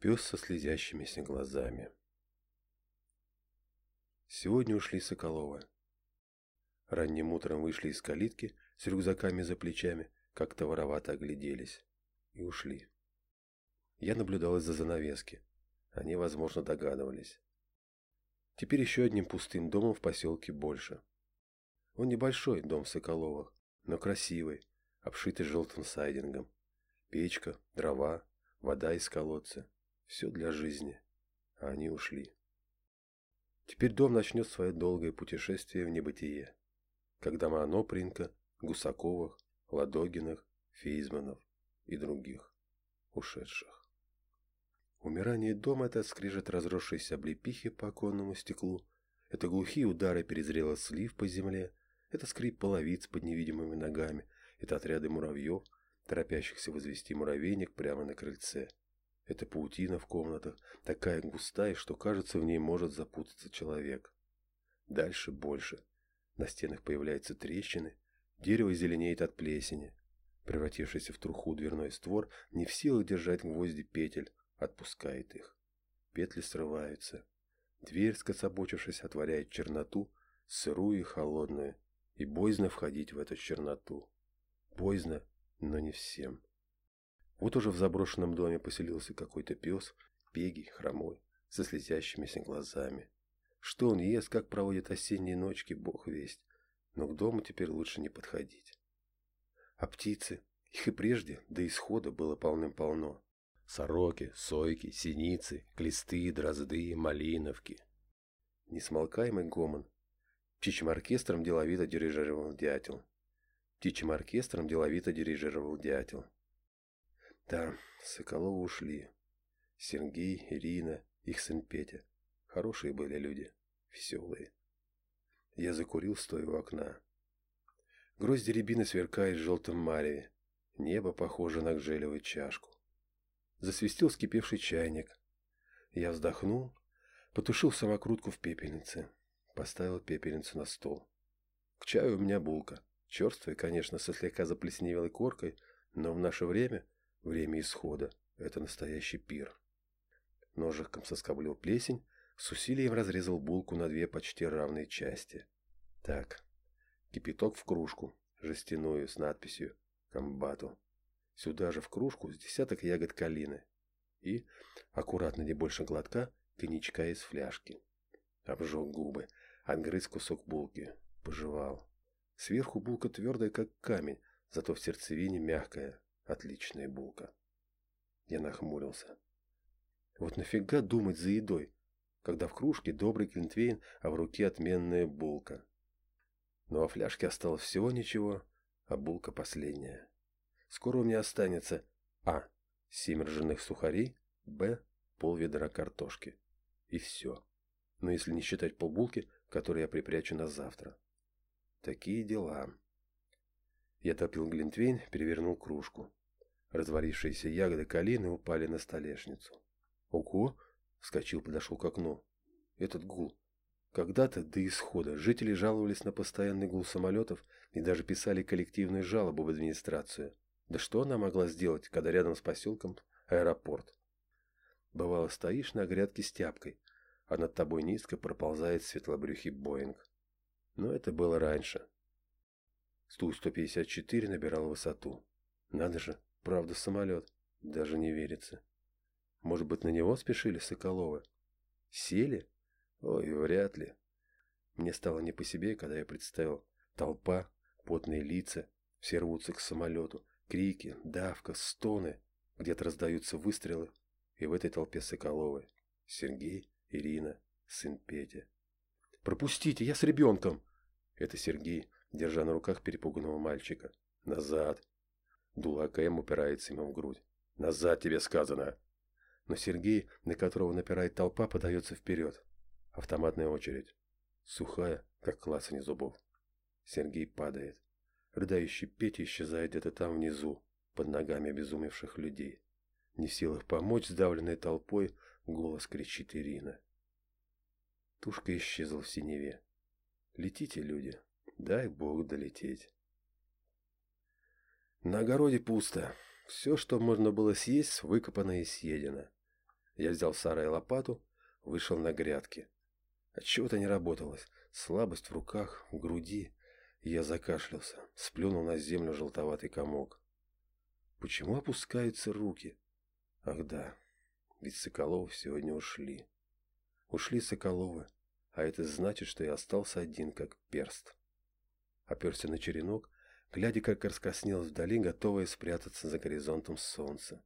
Пес со слезящимися глазами. Сегодня ушли Соколова. Ранним утром вышли из калитки с рюкзаками за плечами, как-то воровато огляделись. И ушли. Я наблюдал из-за занавески. Они, возможно, догадывались. Теперь еще одним пустым домом в поселке больше. Он небольшой, дом Соколовых, но красивый, обшитый желтым сайдингом. Печка, дрова, вода из колодца. Все для жизни. А они ушли. Теперь дом начнет свое долгое путешествие в небытие. Как дома Анопринка, Гусаковых, Ладогиных, Фейзманов и других, ушедших. Умирание дома – это скрежет разросшейся облепихи по оконному стеклу, это глухие удары перезрелых слив по земле, это скрип половиц под невидимыми ногами, это отряды муравьев – торопящихся возвести муравейник прямо на крыльце. Это паутина в комнатах, такая густая, что, кажется, в ней может запутаться человек. Дальше больше. На стенах появляются трещины, дерево зеленеет от плесени. Превратившийся в труху дверной створ не в силах держать гвозди петель, отпускает их. Петли срываются. Дверь, скособочившись, отворяет черноту, сырую и холодную, и боязно входить в эту черноту. Боязно но не всем. Вот уже в заброшенном доме поселился какой-то пес, пегий, хромой, со слезящимися глазами. Что он ест, как проводит осенние ночки, бог весть. Но к дому теперь лучше не подходить. А птицы? Их и прежде, до исхода, было полным-полно. Сороки, сойки, синицы, клесты, дрозды, малиновки. Несмолкаемый гомон. Птичьим оркестром деловито дирижировал дятел. Птичьим оркестром деловито дирижировал дятел. Да, Соколовы ушли. Сергей, Ирина, их сын Петя. Хорошие были люди, веселые. Я закурил, стоя у окна. Грозди рябины сверкает в желтом мареве. Небо похоже на гжелевую чашку. Засвистел скипевший чайник. Я вздохнул, потушил самокрутку в пепельнице. Поставил пепельницу на стол. К чаю у меня булка. Черствый, конечно, со слегка заплесневелой коркой, но в наше время, время исхода, это настоящий пир. Ножиком соскоблил плесень, с усилием разрезал булку на две почти равные части. Так, кипяток в кружку, жестяную, с надписью «Комбату». Сюда же в кружку с десяток ягод калины. И, аккуратно не больше глотка, коньячка из фляжки. Обжег губы, отгрыз кусок булки, пожевал. Сверху булка твердая, как камень, зато в сердцевине мягкая, отличная булка. Я нахмурился. Вот нафига думать за едой, когда в кружке добрый глинтвейн, а в руке отменная булка. Но во фляжке осталось всего ничего, а булка последняя. Скоро у меня останется А. Семь ржаных сухарей, Б. Пол ведра картошки. И все. Но если не считать полбулки, которые я припрячу на завтра. Такие дела. Я топил глинтвейн, перевернул кружку. Разварившиеся ягоды калины упали на столешницу. «Ого!» — вскочил, подошел к окну. «Этот гул. Когда-то до исхода жители жаловались на постоянный гул самолетов и даже писали коллективную жалобу в администрацию. Да что она могла сделать, когда рядом с поселком аэропорт? Бывало, стоишь на грядке с тяпкой, а над тобой низко проползает светлобрюхий Боинг. Но это было раньше. Сту-154 набирал высоту. Надо же, правда самолет. Даже не верится. Может быть, на него спешили Соколовы? Сели? Ой, вряд ли. Мне стало не по себе, когда я представил. Толпа, потные лица, все рвутся к самолету. Крики, давка, стоны. Где-то раздаются выстрелы. И в этой толпе Соколовы. Сергей, Ирина, сын Петя. «Пропустите, я с ребенком!» Это Сергей, держа на руках перепуганного мальчика. «Назад!» Дуло АКМ упирается ему в грудь. «Назад тебе сказано!» Но Сергей, на которого напирает толпа, подается вперед. Автоматная очередь. Сухая, как клацанье зубов. Сергей падает. Рыдающий Петя исчезает где-то там внизу, под ногами обезумевших людей. Не в силах помочь сдавленной толпой, голос кричит Ирина. Тушка исчезла в синеве. Летите, люди. Дай Бог долететь. На огороде пусто. Все, что можно было съесть, выкопано и съедено. Я взял в сарае лопату, вышел на грядки. Отчего-то не работалось. Слабость в руках, в груди. Я закашлялся, сплюнул на землю желтоватый комок. Почему опускаются руки? Ах да, ведь Соколовы сегодня ушли. Ушли Соколовы, а это значит, что я остался один, как перст. Оперся на черенок, глядя, как раскоснелось вдали, готовая спрятаться за горизонтом солнца.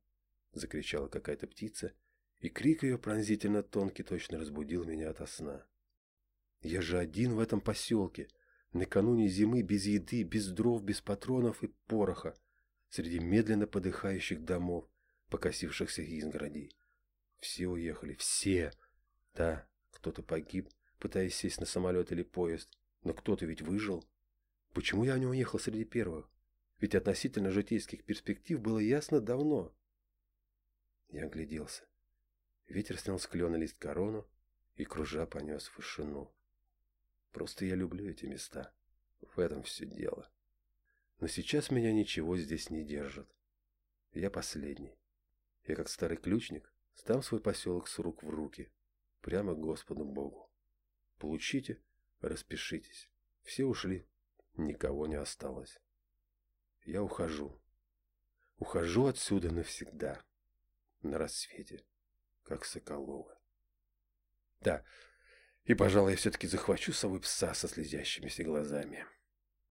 Закричала какая-то птица, и крик ее пронзительно тонкий точно разбудил меня ото сна. Я же один в этом поселке, накануне зимы без еды, без дров, без патронов и пороха, среди медленно подыхающих домов, покосившихся изгородей. Все уехали, все. Да, кто-то погиб, пытаясь сесть на самолет или поезд, но кто-то ведь выжил. Почему я не уехал среди первых? Ведь относительно житейских перспектив было ясно давно. Я огляделся. Ветер снял с клена лист корону и, кружа, понес в вышину. Просто я люблю эти места. В этом все дело. Но сейчас меня ничего здесь не держит. Я последний. Я, как старый ключник, сдам свой поселок с рук в руки. Прямо Господу Богу. Получите, распишитесь. Все ушли, никого не осталось. Я ухожу. Ухожу отсюда навсегда. На рассвете как Соколова. Да, и, пожалуй, я все-таки захвачу с собой пса со слезящимися глазами.